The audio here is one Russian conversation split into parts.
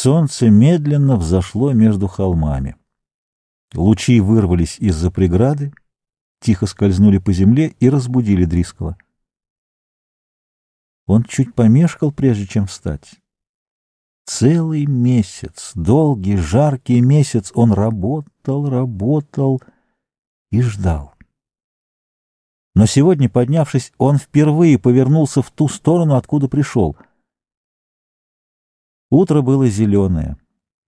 Солнце медленно взошло между холмами. Лучи вырвались из-за преграды, тихо скользнули по земле и разбудили Дрискала. Он чуть помешкал, прежде чем встать. Целый месяц, долгий, жаркий месяц он работал, работал и ждал. Но сегодня, поднявшись, он впервые повернулся в ту сторону, откуда пришел. Утро было зеленое.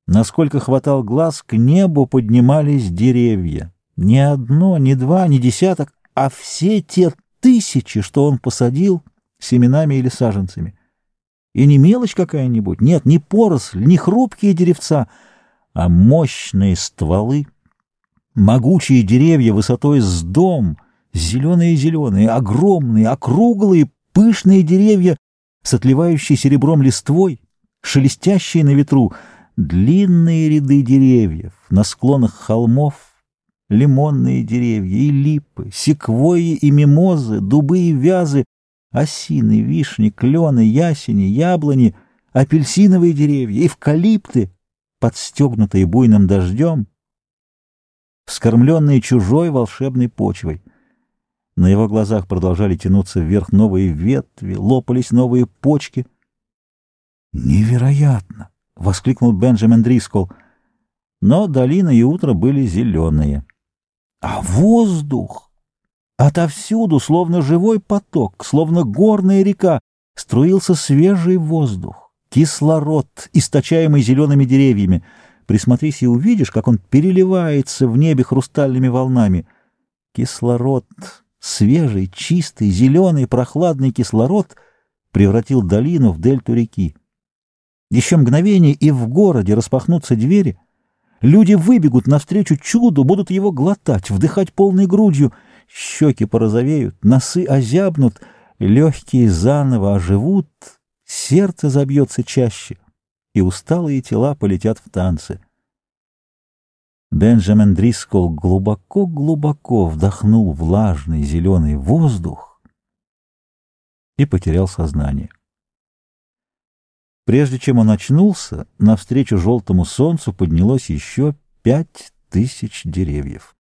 Насколько хватал глаз, к небу поднимались деревья. Не одно, не два, не десяток, а все те тысячи, что он посадил семенами или саженцами. И не мелочь какая-нибудь, нет, не поросль, не хрупкие деревца, а мощные стволы, могучие деревья высотой с дом, зеленые-зеленые, огромные, округлые, пышные деревья с отливающей серебром листвой, шелестящие на ветру, длинные ряды деревьев на склонах холмов, лимонные деревья и липы, секвойи и мимозы, дубы и вязы, осины, вишни, клены, ясени, яблони, апельсиновые деревья, эвкалипты, подстегнутые буйным дождем, вскормленные чужой волшебной почвой. На его глазах продолжали тянуться вверх новые ветви, лопались новые почки. «Невероятно!» — воскликнул Бенджамин Дрискол. Но долина и утро были зеленые. «А воздух!» Отовсюду, словно живой поток, словно горная река, струился свежий воздух, кислород, источаемый зелеными деревьями. Присмотрись и увидишь, как он переливается в небе хрустальными волнами. Кислород, свежий, чистый, зеленый, прохладный кислород превратил долину в дельту реки. Еще мгновение, и в городе распахнутся двери. Люди выбегут навстречу чуду, будут его глотать, вдыхать полной грудью — щеки порозовеют, носы озябнут, легкие заново оживут, сердце забьется чаще, и усталые тела полетят в танцы. Бенджамин Дрискол глубоко-глубоко вдохнул влажный зеленый воздух и потерял сознание. Прежде чем он очнулся, навстречу желтому солнцу поднялось еще пять тысяч деревьев.